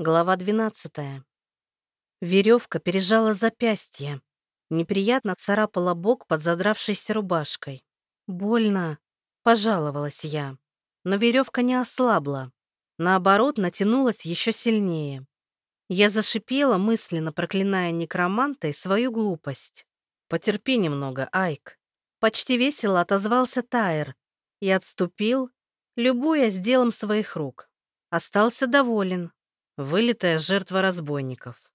Глава 12. Веревка пережала запястье. Неприятно царапала бок под задравшейся рубашкой. «Больно», — пожаловалась я. Но веревка не ослабла. Наоборот, натянулась еще сильнее. Я зашипела, мысленно проклиная некроманта и свою глупость. «Потерпи немного, Айк». Почти весело отозвался Тайр и отступил, любуясь делом своих рук. Остался доволен вылитая жертва разбойников.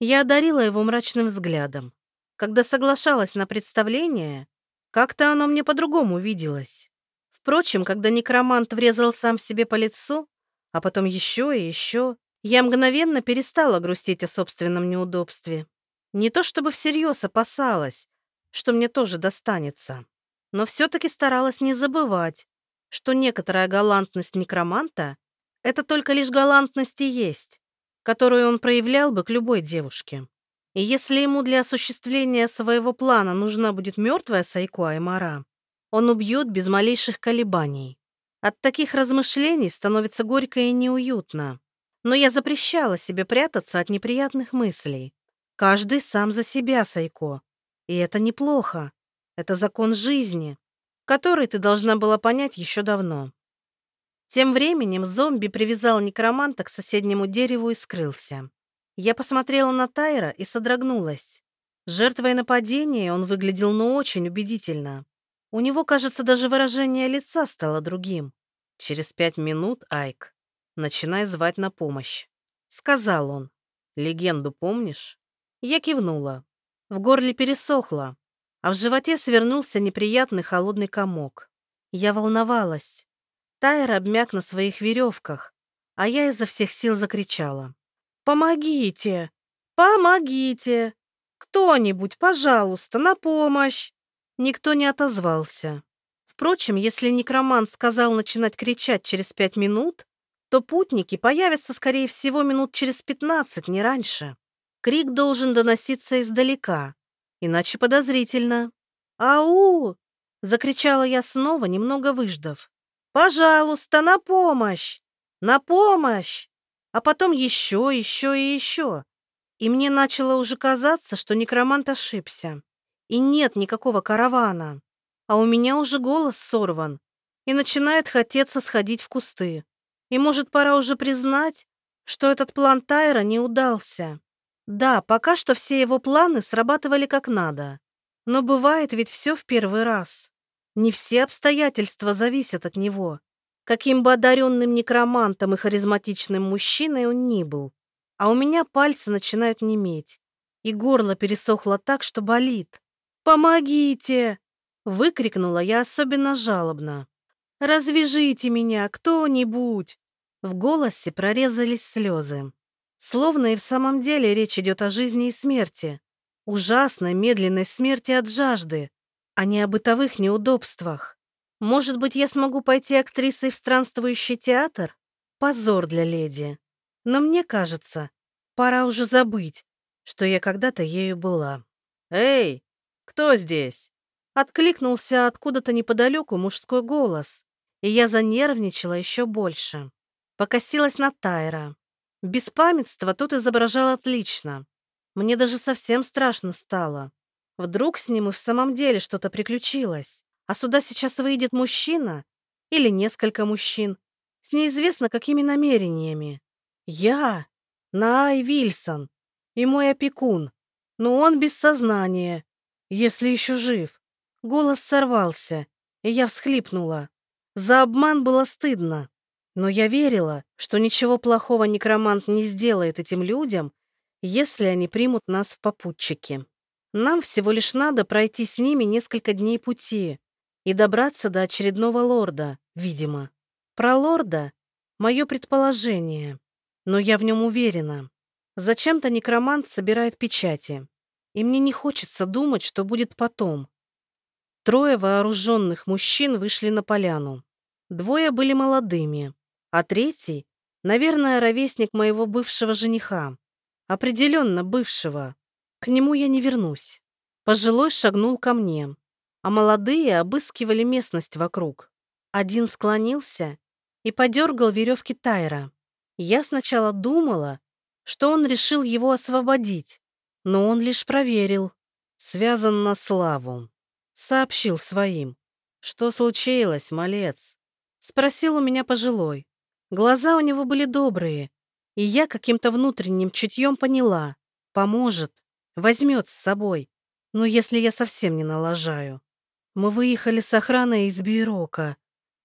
Я одарила его мрачным взглядом. Когда соглашалась на представление, как-то оно мне по-другому виделось. Впрочем, когда некромант врезал сам себе по лицу, а потом еще и еще, я мгновенно перестала грустить о собственном неудобстве. Не то чтобы всерьез опасалась, что мне тоже достанется, но все-таки старалась не забывать, что некоторая галантность некроманта это только лишь галантность и есть, которую он проявлял бы к любой девушке. И если ему для осуществления своего плана нужна будет мертвая Сайко Аймара, он убьет без малейших колебаний. От таких размышлений становится горько и неуютно. Но я запрещала себе прятаться от неприятных мыслей. Каждый сам за себя, Сайко. И это неплохо. Это закон жизни, который ты должна была понять еще давно. Тем временем зомби привязал некроманта к соседнему дереву и скрылся. Я посмотрела на Тайра и содрогнулась. Жертвой нападения он выглядел ну очень убедительно. У него, кажется, даже выражение лица стало другим. «Через пять минут, Айк, начинай звать на помощь», — сказал он. «Легенду помнишь?» Я кивнула. В горле пересохло, а в животе свернулся неприятный холодный комок. Я волновалась. Тайр обмяк на своих веревках, а я изо всех сил закричала. «Помогите! Помогите! Кто-нибудь, пожалуйста, на помощь!» Никто не отозвался. Впрочем, если некромант сказал начинать кричать через пять минут, то путники появятся, скорее всего, минут через пятнадцать, не раньше. Крик должен доноситься издалека, иначе подозрительно. «Ау!» — закричала я снова, немного выждав. Пожалуйста, на помощь! На помощь! А потом еще, еще и еще. И мне начало уже казаться, что некромант ошибся. И нет никакого каравана. А у меня уже голос сорван. И начинает хотеться сходить в кусты. И может пора уже признать, что этот план Тайра не удался. Да, пока что все его планы срабатывали как надо. Но бывает ведь все в первый раз. Не все обстоятельства зависят от него. Каким бы одаренным некромантом и харизматичным мужчиной он ни был. А у меня пальцы начинают неметь. И горло пересохло так, что болит. «Помогите!» — выкрикнула я особенно жалобно. «Развяжите меня, кто-нибудь!» В голосе прорезались слезы. Словно и в самом деле речь идет о жизни и смерти. Ужасной, медленной смерти от жажды, а не о бытовых неудобствах. Может быть, я смогу пойти актрисой в странствующий театр? Позор для леди. Но мне кажется, пора уже забыть, что я когда-то ею была. «Эй, кто здесь?» Откликнулся откуда-то неподалеку мужской голос, и я занервничала еще больше. Покосилась на Тайра. Беспамятство тут изображал отлично. Мне даже совсем страшно стало. Вдруг с ним и в самом деле что-то приключилось, а сюда сейчас выйдет мужчина или несколько мужчин с неизвестно какими намерениями. Я, Наай Вильсон, и мой опекун, но он без сознания, если еще жив. Голос сорвался, и я всхлипнула. За обман было стыдно, но я верила, что ничего плохого некромант не сделает этим людям, если они примут нас в попутчики. Нам всего лишь надо пройти с ними несколько дней пути и добраться до очередного лорда, видимо. Про лорда — мое предположение, но я в нем уверена. Зачем-то некромант собирает печати, и мне не хочется думать, что будет потом. Трое вооруженных мужчин вышли на поляну. Двое были молодыми, а третий, наверное, ровесник моего бывшего жениха. Определенно бывшего. К нему я не вернусь. Пожилой шагнул ко мне, а молодые обыскивали местность вокруг. Один склонился и подергал веревки Тайра. Я сначала думала, что он решил его освободить, но он лишь проверил. Связан на славу. Сообщил своим. «Что случилось, малец?» Спросил у меня пожилой. Глаза у него были добрые, и я каким-то внутренним чутьем поняла. Поможет, возьмет с собой. Но если я совсем не налажаю. Мы выехали с охраной из Бейрока.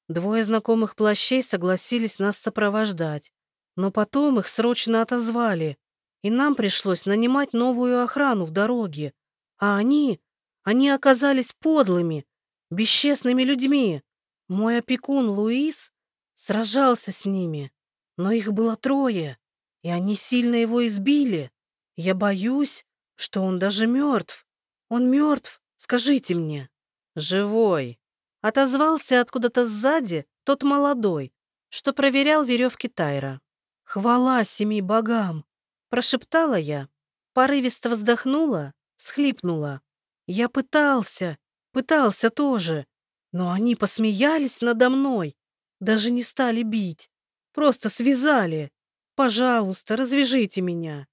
Двое знакомых плащей согласились нас сопровождать. Но потом их срочно отозвали, и нам пришлось нанимать новую охрану в дороге. А они, они оказались подлыми, бесчестными людьми. Мой опекун Луис сражался с ними, но их было трое, и они сильно его избили. Я боюсь, что он даже мертв. Он мертв, скажите мне. Живой. Отозвался откуда-то сзади тот молодой, что проверял веревки Тайра. Хвала семи богам! Прошептала я, порывисто вздохнула, схлипнула. Я пытался, пытался тоже, но они посмеялись надо мной, даже не стали бить, просто связали. Пожалуйста, развяжите меня.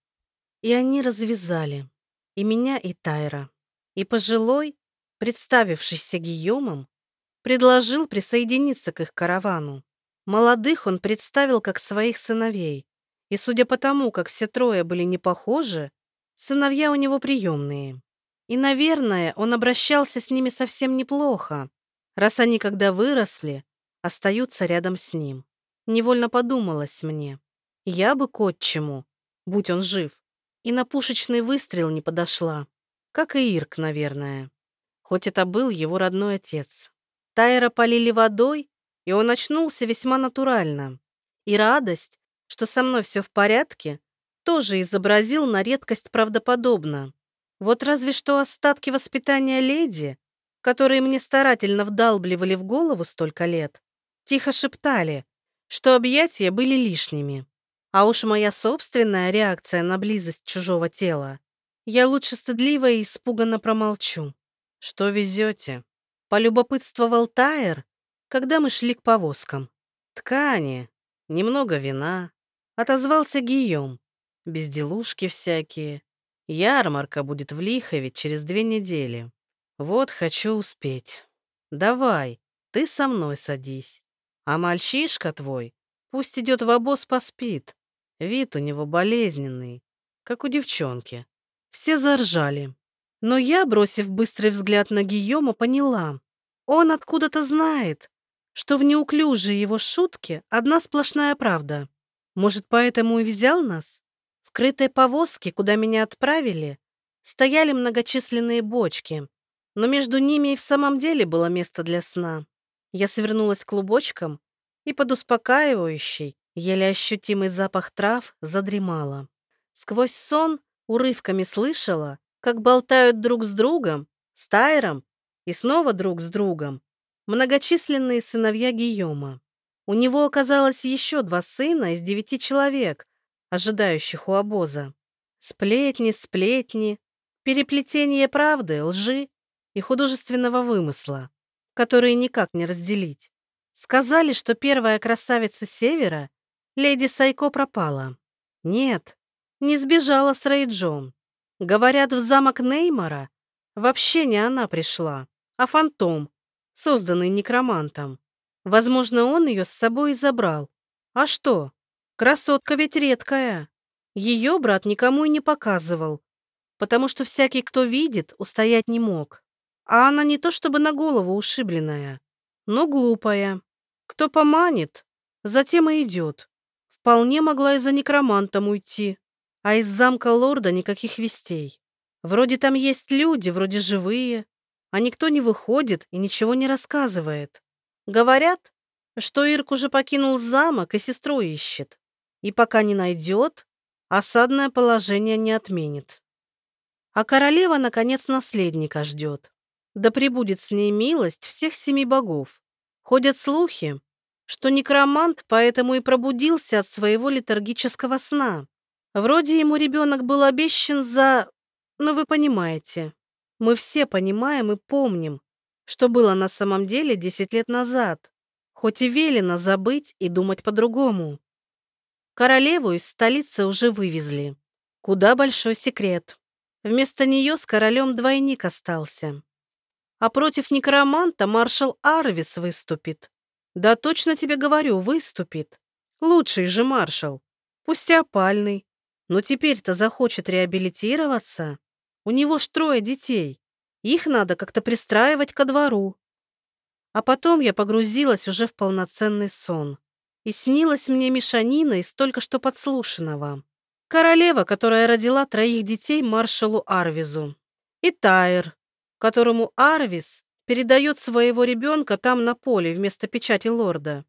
И они развязали. И меня, и Тайра. И пожилой, представившийся Гийомом, предложил присоединиться к их каравану. Молодых он представил как своих сыновей. И судя по тому, как все трое были не похожи, сыновья у него приемные. И, наверное, он обращался с ними совсем неплохо, раз они, когда выросли, остаются рядом с ним. Невольно подумалось мне, я бы к отчиму, будь он жив, и на пушечный выстрел не подошла, как и Ирк, наверное, хоть это был его родной отец. Тайра полили водой, и он очнулся весьма натурально. И радость, что со мной все в порядке, тоже изобразил на редкость правдоподобно. Вот разве что остатки воспитания леди, которые мне старательно вдалбливали в голову столько лет, тихо шептали, что объятия были лишними. А уж моя собственная реакция на близость чужого тела. Я лучше стыдливо и испуганно промолчу. «Что везете?» — полюбопытствовал Тайер, когда мы шли к повозкам. «Ткани, немного вина», — отозвался Гийом. «Безделушки всякие, Ярмарка будет в Лихове через две недели. Вот хочу успеть. Давай, ты со мной садись. А мальчишка твой пусть идет в обоз поспит. Вид у него болезненный, как у девчонки. Все заржали. Но я, бросив быстрый взгляд на Гийома, поняла. Он откуда-то знает, что в неуклюжие его шутки одна сплошная правда. Может, поэтому и взял нас? крытой повозке, куда меня отправили, стояли многочисленные бочки, но между ними и в самом деле было место для сна. Я свернулась клубочком и под успокаивающий, еле ощутимый запах трав задремала. Сквозь сон урывками слышала, как болтают друг с другом, с Тайром и снова друг с другом многочисленные сыновья Гийома. У него оказалось еще два сына из девяти человек, ожидающих у обоза. Сплетни, сплетни, переплетение правды, лжи и художественного вымысла, которые никак не разделить. Сказали, что первая красавица Севера, леди Сайко, пропала. Нет, не сбежала с Рейджом. Говорят, в замок Неймара вообще не она пришла, а фантом, созданный некромантом. Возможно, он ее с собой и забрал. А что? Красотка ведь редкая. Ее брат никому и не показывал, потому что всякий, кто видит, устоять не мог. А она не то чтобы на голову ушибленная, но глупая. Кто поманит, затем и идет. Вполне могла и за некромантом уйти. А из замка лорда никаких вестей. Вроде там есть люди, вроде живые, а никто не выходит и ничего не рассказывает. Говорят, что Ирк уже покинул замок и сестру ищет и пока не найдет, осадное положение не отменит. А королева, наконец, наследника ждет. Да прибудет с ней милость всех семи богов. Ходят слухи, что некромант поэтому и пробудился от своего летаргического сна. Вроде ему ребенок был обещан за... Ну, вы понимаете. Мы все понимаем и помним, что было на самом деле десять лет назад. Хоть и велено забыть и думать по-другому. Королеву из столицы уже вывезли. Куда большой секрет. Вместо нее с королем двойник остался. А против некроманта маршал Арвис выступит. Да точно тебе говорю, выступит. Лучший же маршал. Пусть и опальный. Но теперь-то захочет реабилитироваться. У него ж трое детей. Их надо как-то пристраивать ко двору. А потом я погрузилась уже в полноценный сон. И снилась мне мешанина из только что подслушанного. Королева, которая родила троих детей маршалу Арвизу. И Тайр, которому Арвис передает своего ребенка там на поле вместо печати лорда.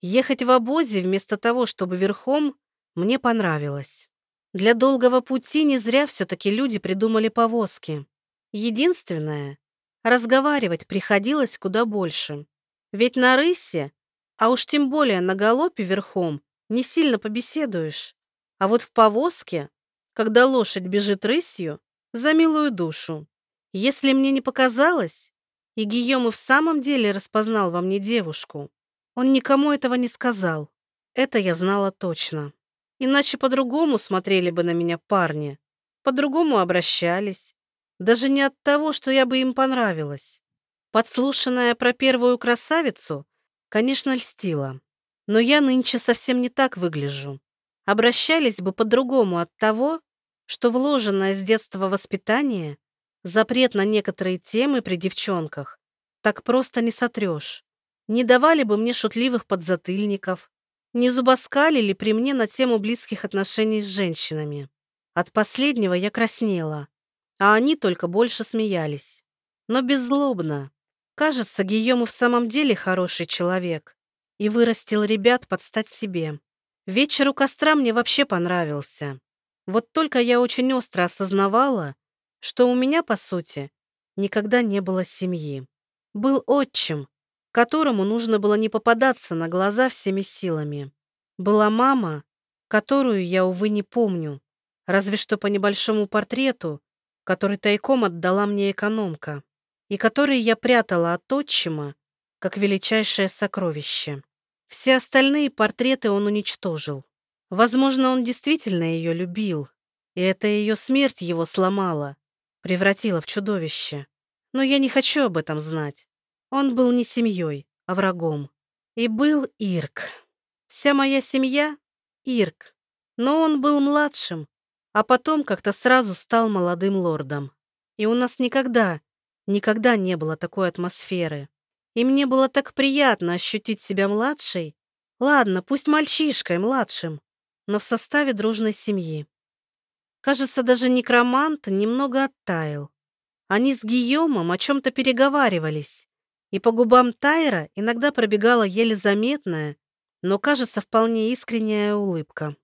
Ехать в обозе вместо того, чтобы верхом, мне понравилось. Для долгого пути не зря все-таки люди придумали повозки. Единственное, Разговаривать приходилось куда больше. Ведь на рысе, а уж тем более на галопе верхом, не сильно побеседуешь. А вот в повозке, когда лошадь бежит рысью, за милую душу. Если мне не показалось, и Гийом и в самом деле распознал во мне девушку, он никому этого не сказал. Это я знала точно. Иначе по-другому смотрели бы на меня парни, по-другому обращались. Даже не от того, что я бы им понравилась. Подслушанная про первую красавицу, конечно, льстила. Но я нынче совсем не так выгляжу. Обращались бы по-другому от того, что вложенное с детства воспитание, запрет на некоторые темы при девчонках, так просто не сотрешь. Не давали бы мне шутливых подзатыльников, не зубоскалили при мне на тему близких отношений с женщинами. От последнего я краснела, а они только больше смеялись. Но беззлобно. Кажется, Гийом и в самом деле хороший человек и вырастил ребят под стать себе. Вечер у костра мне вообще понравился. Вот только я очень остро осознавала, что у меня, по сути, никогда не было семьи. Был отчим, которому нужно было не попадаться на глаза всеми силами. Была мама, которую я, увы, не помню, разве что по небольшому портрету, который тайком отдала мне экономка и который я прятала от отчима, как величайшее сокровище. Все остальные портреты он уничтожил. Возможно, он действительно ее любил, и это ее смерть его сломала, превратила в чудовище. Но я не хочу об этом знать. Он был не семьей, а врагом. И был Ирк. Вся моя семья — Ирк. Но он был младшим, а потом как-то сразу стал молодым лордом. И у нас никогда, никогда не было такой атмосферы. И мне было так приятно ощутить себя младшей. Ладно, пусть мальчишкой, младшим, но в составе дружной семьи. Кажется, даже некромант немного оттаял. Они с Гийомом о чем-то переговаривались, и по губам Тайра иногда пробегала еле заметная, но, кажется, вполне искренняя улыбка.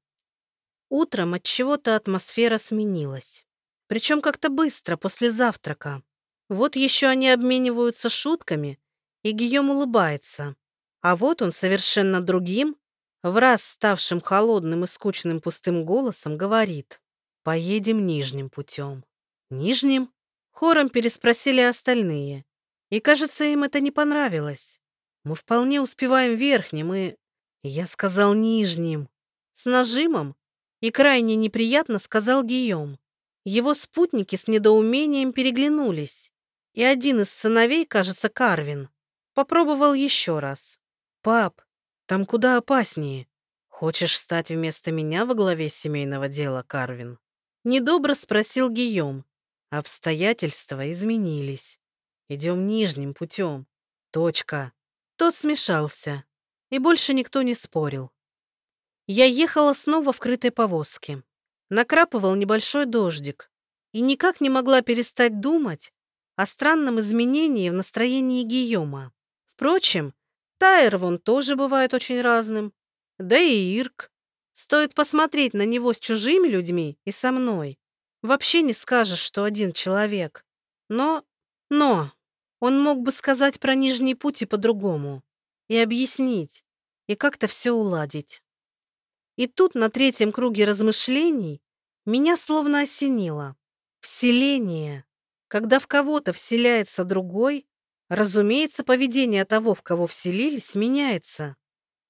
Утром от чего-то атмосфера сменилась. Причем как-то быстро, после завтрака. Вот еще они обмениваются шутками, и Гийом улыбается. А вот он совершенно другим, в раз ставшим холодным и скучным пустым голосом, говорит «Поедем нижним путем». «Нижним?» Хором переспросили остальные. И, кажется, им это не понравилось. Мы вполне успеваем верхним и... Я сказал нижним. С нажимом, и крайне неприятно сказал Гийом. Его спутники с недоумением переглянулись, и один из сыновей, кажется, Карвин, попробовал еще раз. «Пап, там куда опаснее. Хочешь стать вместо меня во главе семейного дела, Карвин?» Недобро спросил Гийом. Обстоятельства изменились. Идем нижним путем. Точка. Тот смешался, и больше никто не спорил. Я ехала снова в крытой повозке. Накрапывал небольшой дождик. И никак не могла перестать думать о странном изменении в настроении Гийома. Впрочем, Тайр вон тоже бывает очень разным. Да и Ирк. Стоит посмотреть на него с чужими людьми и со мной. Вообще не скажешь, что один человек. Но... Но... Он мог бы сказать про Нижний путь и по-другому. И объяснить. И как-то все уладить. И тут на третьем круге размышлений меня словно осенило. Вселение. Когда в кого-то вселяется другой, разумеется, поведение того, в кого вселились, меняется.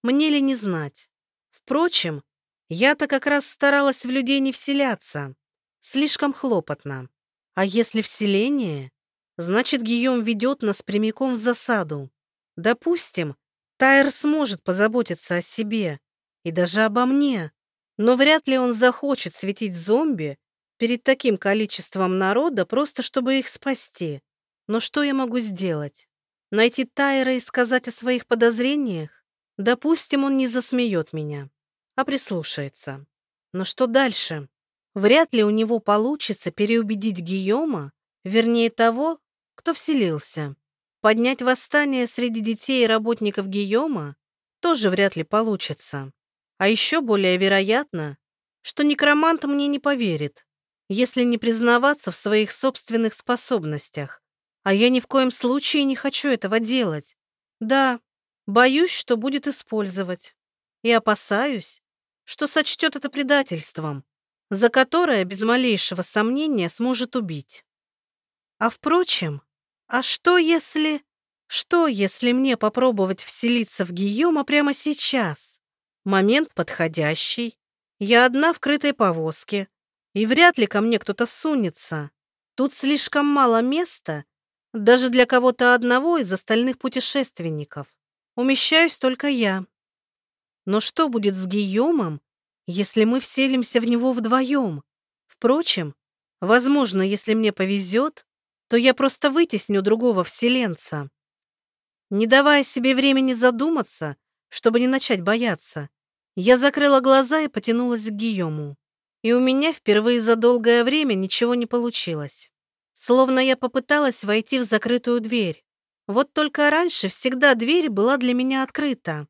Мне ли не знать? Впрочем, Я-то как раз старалась в людей не вселяться. Слишком хлопотно. А если вселение, значит, Гийом ведет нас прямиком в засаду. Допустим, Тайр сможет позаботиться о себе и даже обо мне, но вряд ли он захочет светить зомби перед таким количеством народа, просто чтобы их спасти. Но что я могу сделать? Найти Тайра и сказать о своих подозрениях? Допустим, он не засмеет меня, а прислушается. Но что дальше? Вряд ли у него получится переубедить Гийома, вернее того, кто вселился. Поднять восстание среди детей и работников Гийома тоже вряд ли получится. А еще более вероятно, что некромант мне не поверит, если не признаваться в своих собственных способностях. А я ни в коем случае не хочу этого делать. Да, боюсь, что будет использовать. И опасаюсь, что сочтет это предательством, за которое без малейшего сомнения сможет убить. А впрочем, а что если... Что, если мне попробовать вселиться в Гийома прямо сейчас? Момент подходящий. Я одна в крытой повозке. И вряд ли ко мне кто-то сунется. Тут слишком мало места, даже для кого-то одного из остальных путешественников. Умещаюсь только я. Но что будет с Гийомом, если мы вселимся в него вдвоем? Впрочем, возможно, если мне повезет, то я просто вытесню другого вселенца. Не давая себе времени задуматься, чтобы не начать бояться. Я закрыла глаза и потянулась к Гийому. И у меня впервые за долгое время ничего не получилось. Словно я попыталась войти в закрытую дверь. Вот только раньше всегда дверь была для меня открыта.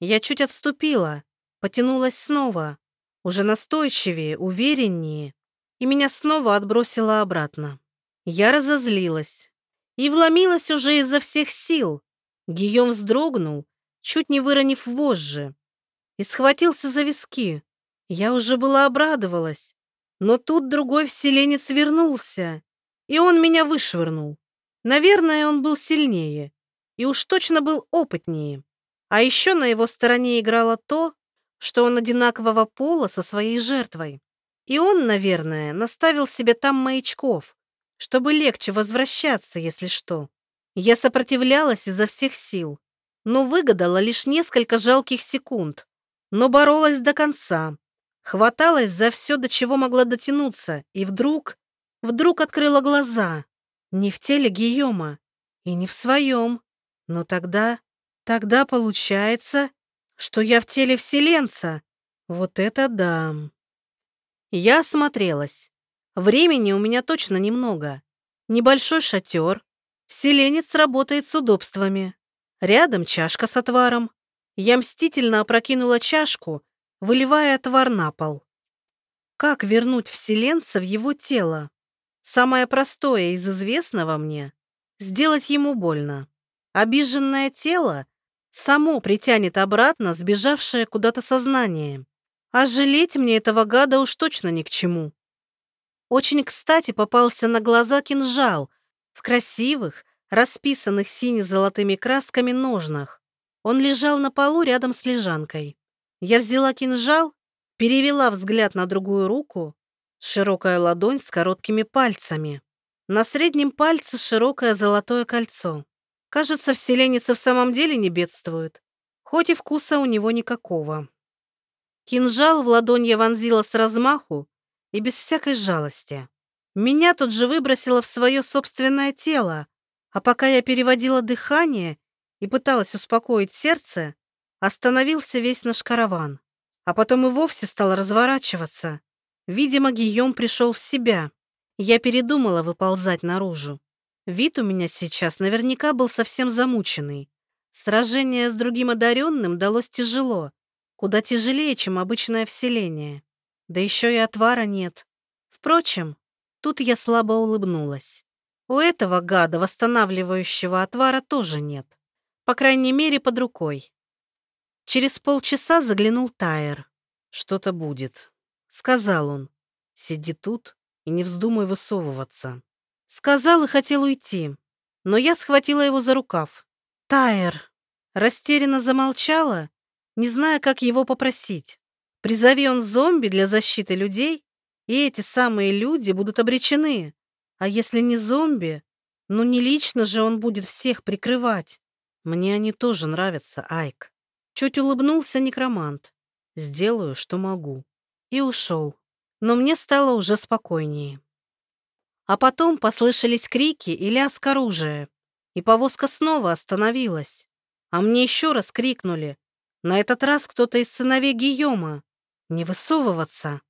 Я чуть отступила, потянулась снова, уже настойчивее, увереннее, и меня снова отбросило обратно. Я разозлилась и вломилась уже изо всех сил. Гийом вздрогнул, чуть не выронив вожжи, и схватился за виски. Я уже была обрадовалась, но тут другой вселенец вернулся, и он меня вышвырнул. Наверное, он был сильнее и уж точно был опытнее. А еще на его стороне играло то, что он одинакового пола со своей жертвой. И он, наверное, наставил себе там маячков, чтобы легче возвращаться, если что. Я сопротивлялась изо всех сил, но выгадала лишь несколько жалких секунд, но боролась до конца. Хваталась за все, до чего могла дотянуться, и вдруг, вдруг открыла глаза. Не в теле Гийома и не в своем. Но тогда, тогда получается, что я в теле вселенца. Вот это да. Я осмотрелась. Времени у меня точно немного. Небольшой шатер. Вселенец работает с удобствами. Рядом чашка с отваром. Я мстительно опрокинула чашку, выливая отвар на пол. Как вернуть вселенца в его тело? Самое простое из известного мне — сделать ему больно. Обиженное тело само притянет обратно сбежавшее куда-то сознание. А жалеть мне этого гада уж точно ни к чему. Очень кстати попался на глаза кинжал в красивых, расписанных сине-золотыми красками ножнах. Он лежал на полу рядом с лежанкой. Я взяла кинжал, перевела взгляд на другую руку, широкая ладонь с короткими пальцами. На среднем пальце широкое золотое кольцо. Кажется, вселенец в самом деле не бедствует, хоть и вкуса у него никакого. Кинжал в ладонь я вонзила с размаху и без всякой жалости. Меня тут же выбросило в свое собственное тело, а пока я переводила дыхание и пыталась успокоить сердце, остановился весь наш караван. А потом и вовсе стал разворачиваться. Видимо, Гийом пришел в себя. Я передумала выползать наружу. Вид у меня сейчас наверняка был совсем замученный. Сражение с другим одаренным далось тяжело, куда тяжелее, чем обычное вселение. Да еще и отвара нет. Впрочем, тут я слабо улыбнулась. У этого гада восстанавливающего отвара тоже нет. По крайней мере, под рукой. Через полчаса заглянул Тайер. «Что-то будет», — сказал он. «Сиди тут и не вздумай высовываться». Сказал и хотел уйти, но я схватила его за рукав. «Тайер!» Растерянно замолчала, не зная, как его попросить. Призови он зомби для защиты людей, и эти самые люди будут обречены. А если не зомби, ну не лично же он будет всех прикрывать. Мне они тоже нравятся, Айк. Чуть улыбнулся некромант. Сделаю, что могу. И ушел. Но мне стало уже спокойнее. А потом послышались крики и лязг оружия. И повозка снова остановилась. А мне еще раз крикнули. На этот раз кто-то из сыновей Гийома. Не высовываться.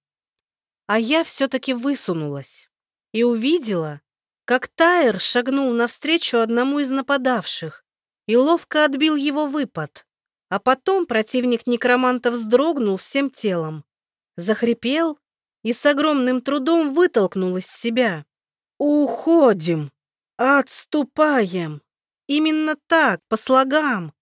А я все-таки высунулась. И увидела, как Тайр шагнул навстречу одному из нападавших и ловко отбил его выпад. А потом противник некроманта вздрогнул всем телом, захрипел и с огромным трудом вытолкнул из себя. «Уходим! Отступаем!» Именно так, по слогам.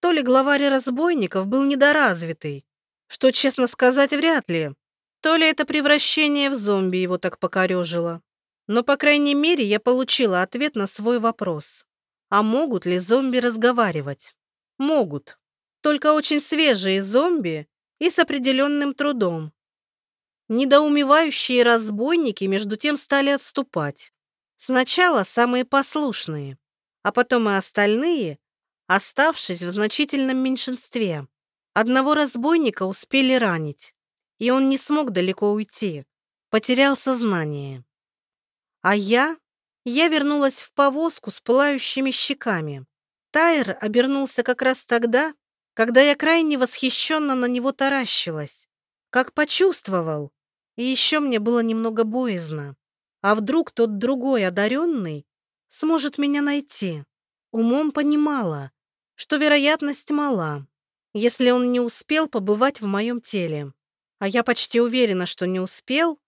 То ли главарь разбойников был недоразвитый, что, честно сказать, вряд ли, то ли это превращение в зомби его так покорежило. Но, по крайней мере, я получила ответ на свой вопрос. А могут ли зомби разговаривать? Могут. Только очень свежие зомби и с определенным трудом. Недоумевающие разбойники между тем стали отступать. Сначала самые послушные, а потом и остальные, оставшись в значительном меньшинстве. Одного разбойника успели ранить, и он не смог далеко уйти, потерял сознание. А я? Я вернулась в повозку с пылающими щеками. Тайр обернулся как раз тогда, когда я крайне восхищенно на него таращилась. Как почувствовал. И еще мне было немного боязно. А вдруг тот другой одаренный сможет меня найти? Умом понимала, что вероятность мала, если он не успел побывать в моем теле. А я почти уверена, что не успел,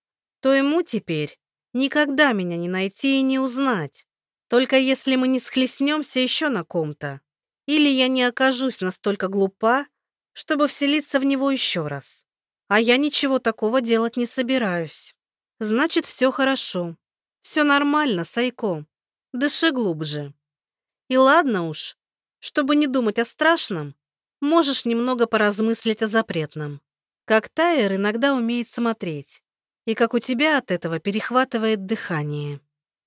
то ему теперь Никогда меня не найти и не узнать. Только если мы не схлестнемся еще на ком-то. Или я не окажусь настолько глупа, чтобы вселиться в него еще раз. А я ничего такого делать не собираюсь. Значит, все хорошо. Все нормально, Сайко. Дыши глубже. И ладно уж, чтобы не думать о страшном, можешь немного поразмыслить о запретном. Как Тайер иногда умеет смотреть и как у тебя от этого перехватывает дыхание.